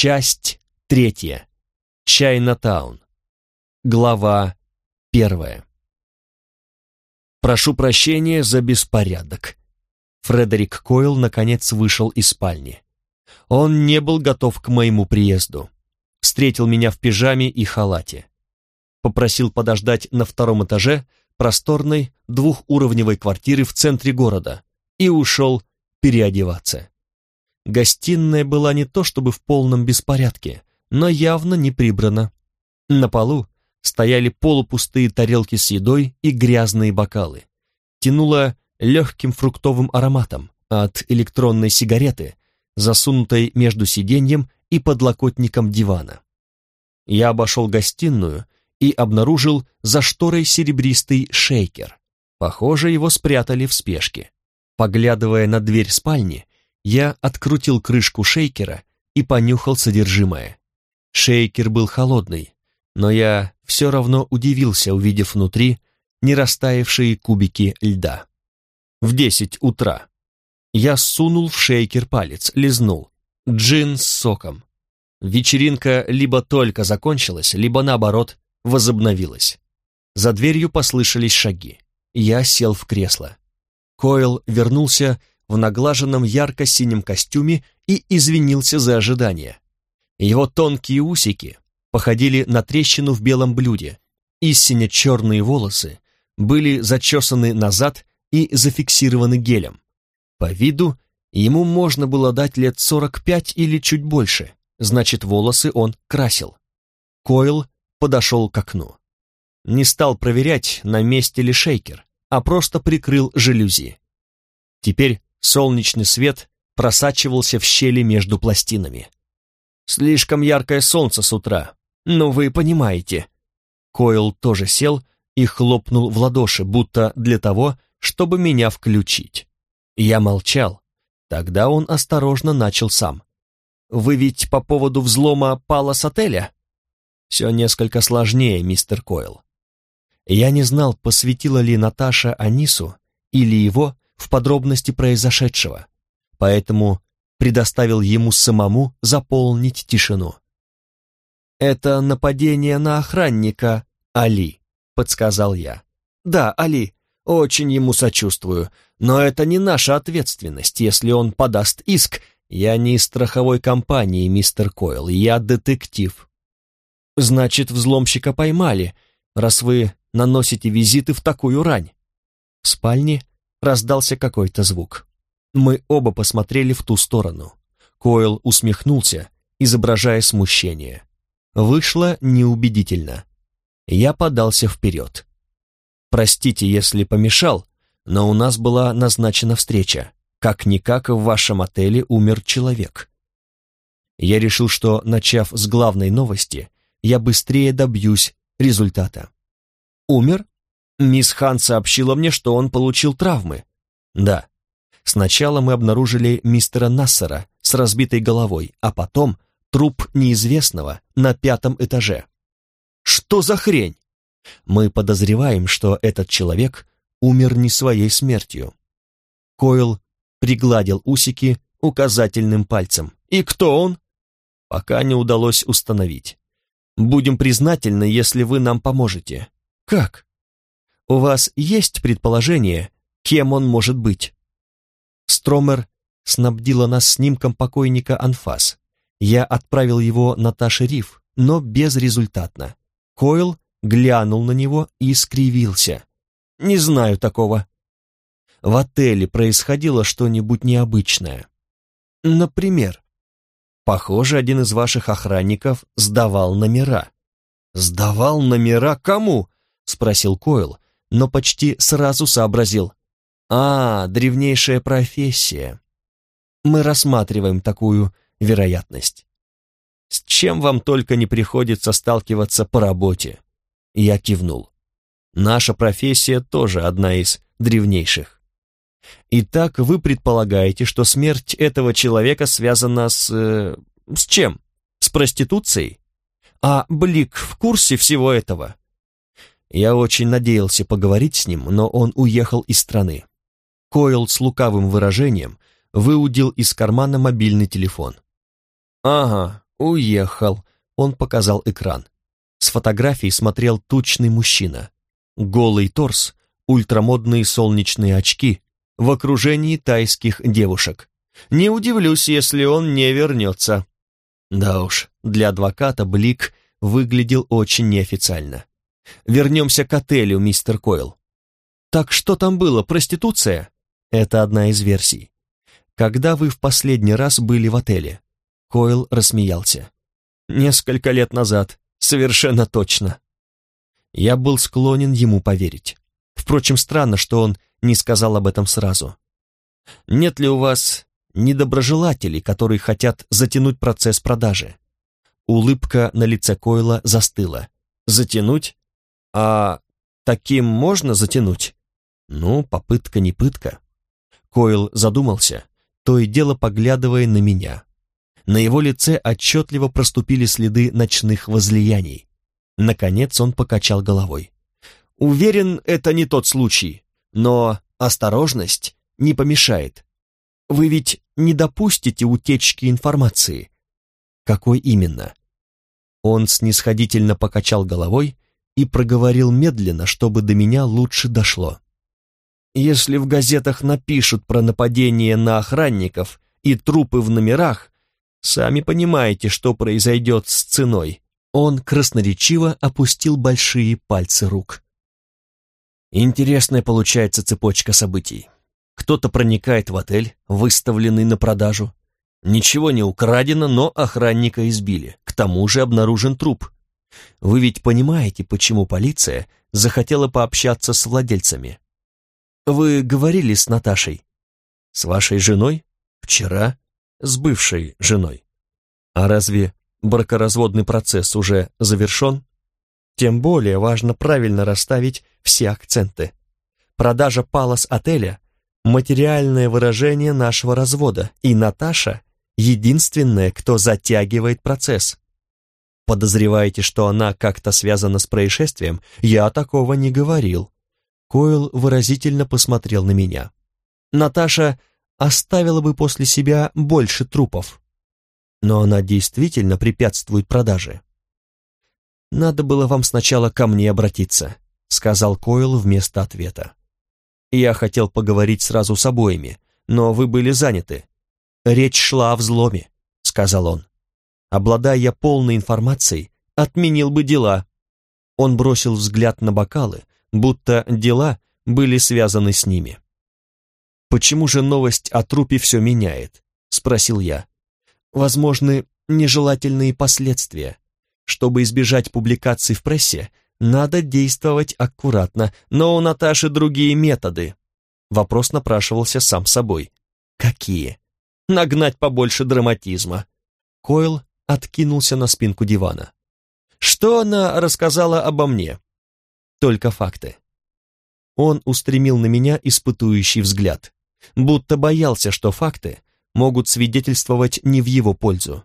Часть третья. Чайнатаун. Глава первая. Прошу прощения за беспорядок. Фредерик Койл наконец вышел из спальни. Он не был готов к моему приезду. Встретил меня в пижаме и халате. Попросил подождать на втором этаже просторной двухуровневой квартиры в центре города и ушел переодеваться. Гостиная была не то чтобы в полном беспорядке, но явно не прибрана. На полу стояли полупустые тарелки с едой и грязные бокалы. Тянуло легким фруктовым ароматом от электронной сигареты, засунутой между сиденьем и подлокотником дивана. Я обошел гостиную и обнаружил за шторой серебристый шейкер. Похоже, его спрятали в спешке. Поглядывая на дверь спальни, я открутил крышку шейкера и понюхал содержимое. Шейкер был холодный, но я все равно удивился, увидев внутри не растаявшие кубики льда. В десять утра. Я сунул в шейкер палец, лизнул. Джин с соком. Вечеринка либо только закончилась, либо наоборот возобновилась. За дверью послышались шаги. Я сел в кресло. Койл вернулся в наглаженном ярко-синем костюме и извинился за ожидание. Его тонкие усики походили на трещину в белом блюде, истинно черные волосы были зачесаны назад и зафиксированы гелем. По виду ему можно было дать лет 45 или чуть больше, значит волосы он красил. Койл подошел к окну. Не стал проверять, на месте ли шейкер, а просто прикрыл жалюзи. Теперь солнечный свет просачивался в щели между пластинами. Слишком яркое солнце с утра, но вы понимаете. Койл тоже сел и хлопнул в ладоши, будто для того, чтобы меня включить. Я молчал. Тогда он осторожно начал сам. «Вы ведь по поводу взлома пала с отеля?» «Все несколько сложнее, мистер Койл. Я не знал, посвятила ли Наташа Анису или его в подробности произошедшего, поэтому предоставил ему самому заполнить тишину. «Это нападение на охранника Али», — подсказал я. «Да, Али, очень ему сочувствую, но это не наша ответственность, если он подаст иск. Я не из страховой компании, мистер Койл, я детектив». «Значит, взломщика поймали, раз вы наносите визиты в такую рань?» В спальне раздался какой-то звук. Мы оба посмотрели в ту сторону. Койл усмехнулся, изображая смущение. Вышло неубедительно. Я подался вперед. «Простите, если помешал, но у нас была назначена встреча. Как-никак в вашем отеле умер человек». Я решил, что, начав с главной новости, я быстрее добьюсь результата. «Умер?» Мисс Хан сообщила мне, что он получил травмы. Да. Сначала мы обнаружили мистера Нассера с разбитой головой, а потом труп неизвестного на пятом этаже. Что за хрень? Мы подозреваем, что этот человек умер не своей смертью. Койл пригладил усики указательным пальцем. И кто он? Пока не удалось установить. Будем признательны, если вы нам поможете. Как? У вас есть предположение, кем он может быть?» Стромер снабдила нас снимком покойника Анфас. Я отправил его Наташе Риф, но безрезультатно. Койл глянул на него и скривился. «Не знаю такого». В отеле происходило что-нибудь необычное. Например, похоже, один из ваших охранников сдавал номера. «Сдавал номера кому?» — спросил Койл, но почти сразу сообразил. А, древнейшая профессия. Мы рассматриваем такую вероятность. С чем вам только не приходится сталкиваться по работе? Я кивнул. Наша профессия тоже одна из древнейших. Итак, вы предполагаете, что смерть этого человека связана с... Э, с чем? С проституцией? А Блик в курсе всего этого? Я очень надеялся поговорить с ним, но он уехал из страны. Койл с лукавым выражением выудил из кармана мобильный телефон. «Ага, «Уехал», — он показал экран. С фотографией смотрел тучный мужчина. Голый торс, ультрамодные солнечные очки в окружении тайских девушек. Не удивлюсь, если он не вернется. Да уж, для адвоката Блик выглядел очень неофициально. Вернемся к отелю, мистер Койл. Так что там было, проституция? Это одна из версий. Когда вы в последний раз были в отеле? Койл рассмеялся. Несколько лет назад, совершенно точно. Я был склонен ему поверить. Впрочем, странно, что он не сказал об этом сразу. Нет ли у вас недоброжелателей, которые хотят затянуть процесс продажи? Улыбка на лице Койла застыла. Затянуть? А таким можно затянуть? Ну, попытка не пытка. Койл задумался, то и дело поглядывая на меня. На его лице отчетливо проступили следы ночных возлияний. Наконец он покачал головой. «Уверен, это не тот случай, но осторожность не помешает. Вы ведь не допустите утечки информации». «Какой именно?» Он снисходительно покачал головой и проговорил медленно, чтобы до меня лучше дошло. «Если в газетах напишут про нападение на охранников и трупы в номерах, Сами понимаете, что произойдет с ценой. Он красноречиво опустил большие пальцы рук. Интересная получается цепочка событий. Кто-то проникает в отель, выставленный на продажу. Ничего не украдено, но охранника избили. К тому же обнаружен труп. Вы ведь понимаете, почему полиция захотела пообщаться с владельцами? Вы говорили с Наташей? С вашей женой? Вчера? с бывшей женой. А разве бракоразводный процесс уже завершен? Тем более важно правильно расставить все акценты. Продажа палас отеля – материальное выражение нашего развода, и Наташа – единственная, кто затягивает процесс. Подозреваете, что она как-то связана с происшествием? Я такого не говорил. Койл выразительно посмотрел на меня. Наташа оставила бы после себя больше трупов. Но она действительно препятствует продаже. «Надо было вам сначала ко мне обратиться», — сказал Койл вместо ответа. «Я хотел поговорить сразу с обоими, но вы были заняты. Речь шла о взломе», — сказал он. «Обладая я полной информацией, отменил бы дела». Он бросил взгляд на бокалы, будто дела были связаны с ними. «Почему же новость о трупе все меняет?» — спросил я. «Возможны нежелательные последствия. Чтобы избежать публикаций в прессе, надо действовать аккуратно, но у Наташи другие методы». Вопрос напрашивался сам собой. «Какие?» «Нагнать побольше драматизма». Койл откинулся на спинку дивана. «Что она рассказала обо мне?» «Только факты». Он устремил на меня испытующий взгляд будто боялся, что факты могут свидетельствовать не в его пользу.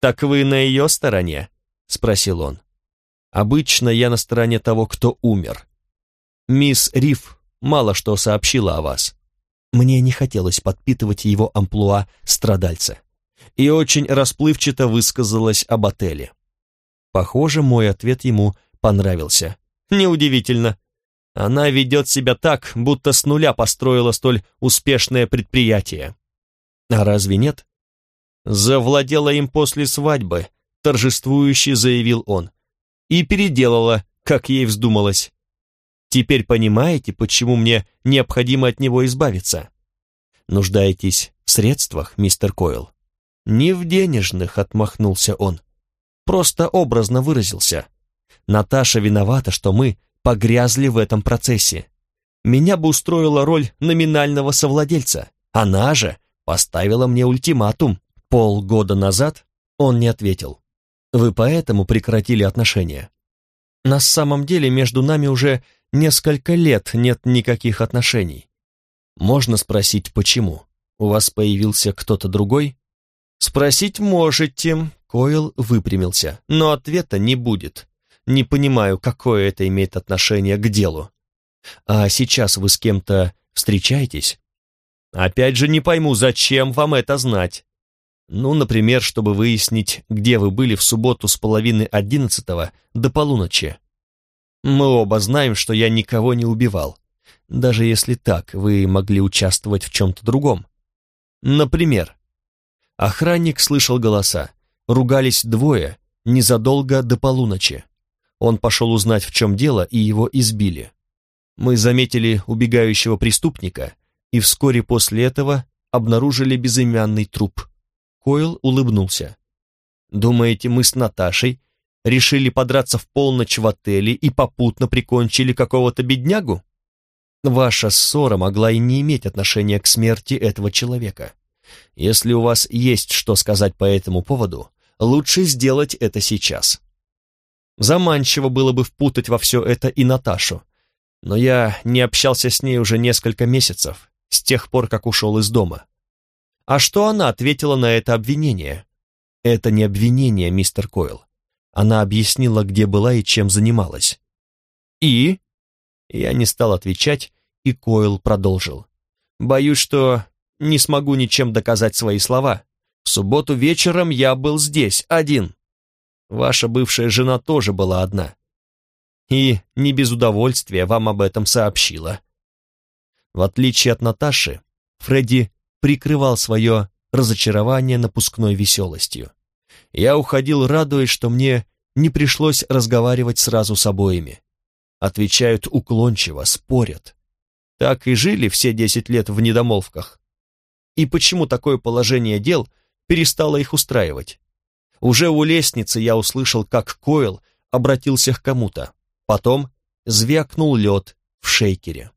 «Так вы на ее стороне?» — спросил он. «Обычно я на стороне того, кто умер. Мисс Риф мало что сообщила о вас. Мне не хотелось подпитывать его амплуа страдальца. И очень расплывчато высказалась об отеле. Похоже, мой ответ ему понравился. Неудивительно. Она ведет себя так, будто с нуля построила столь успешное предприятие. А разве нет? Завладела им после свадьбы, торжествующе заявил он, и переделала, как ей вздумалось. Теперь понимаете, почему мне необходимо от него избавиться? Нуждаетесь в средствах, мистер Койл? Не в денежных, отмахнулся он. Просто образно выразился. Наташа виновата, что мы погрязли в этом процессе. Меня бы устроила роль номинального совладельца. Она же поставила мне ультиматум. Полгода назад он не ответил. Вы поэтому прекратили отношения? На самом деле между нами уже несколько лет нет никаких отношений. Можно спросить, почему? У вас появился кто-то другой? Спросить можете, Койл выпрямился, но ответа не будет. Не понимаю, какое это имеет отношение к делу. А сейчас вы с кем-то встречаетесь? Опять же не пойму, зачем вам это знать? Ну, например, чтобы выяснить, где вы были в субботу с половины одиннадцатого до полуночи. Мы оба знаем, что я никого не убивал. Даже если так, вы могли участвовать в чем-то другом. Например, охранник слышал голоса. Ругались двое незадолго до полуночи. Он пошел узнать, в чем дело, и его избили. Мы заметили убегающего преступника и вскоре после этого обнаружили безымянный труп. Койл улыбнулся. «Думаете, мы с Наташей решили подраться в полночь в отеле и попутно прикончили какого-то беднягу? Ваша ссора могла и не иметь отношения к смерти этого человека. Если у вас есть что сказать по этому поводу, лучше сделать это сейчас. Заманчиво было бы впутать во все это и Наташу, но я не общался с ней уже несколько месяцев, с тех пор, как ушел из дома. А что она ответила на это обвинение? Это не обвинение, мистер Койл. Она объяснила, где была и чем занималась. И? Я не стал отвечать, и Койл продолжил. Боюсь, что не смогу ничем доказать свои слова. В субботу вечером я был здесь, один. Ваша бывшая жена тоже была одна. И не без удовольствия вам об этом сообщила. В отличие от Наташи, Фредди прикрывал свое разочарование напускной веселостью. Я уходил, радуясь, что мне не пришлось разговаривать сразу с обоими. Отвечают уклончиво, спорят. Так и жили все десять лет в недомолвках. И почему такое положение дел перестало их устраивать? Уже у лестницы я услышал, как Койл обратился к кому-то. Потом звякнул лед в шейкере.